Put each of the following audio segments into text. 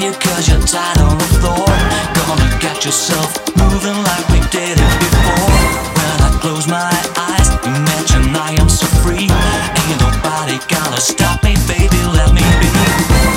you cause you're tired on the floor. Gonna get yourself moving like we did it before. When I close my eyes, imagine I am so free. Ain't nobody gonna stop me, baby, let me be.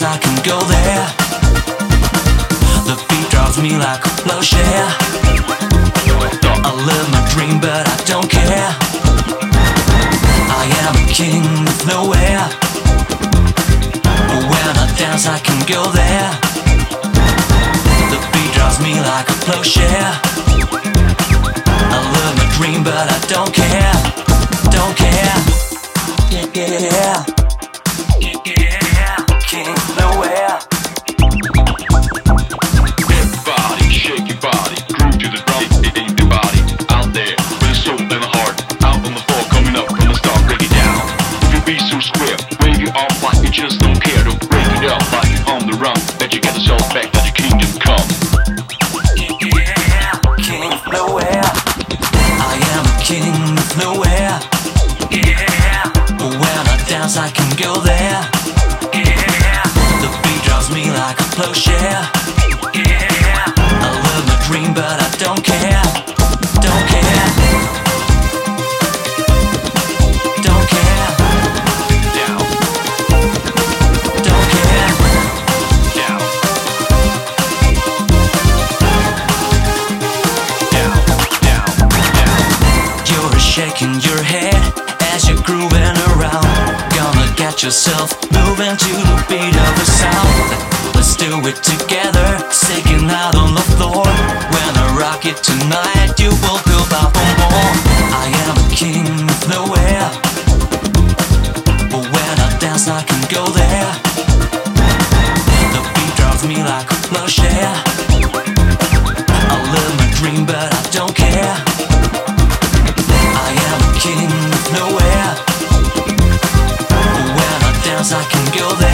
When I can go there. The beat drives me like a plowshare. dog, I live my dream, but I don't care. I am a king with nowhere. When I dance, I can go there. The beat drives me like a plowshare. I live my dream, but I don't care. Square, wave your arms like you just don't care. To break it up like you on the run, that you get soul back, that your kingdom come. Yeah, king of nowhere. I am a king of nowhere. Yeah, when I dance, I can go there. Yeah, the beat drives me like a plowshare. Shaking your head as you're grooving around. Gonna get yourself moving to the beat of a sound. Let's do it together, sticking out on the floor. When I rock it tonight, 'Cause I can go there.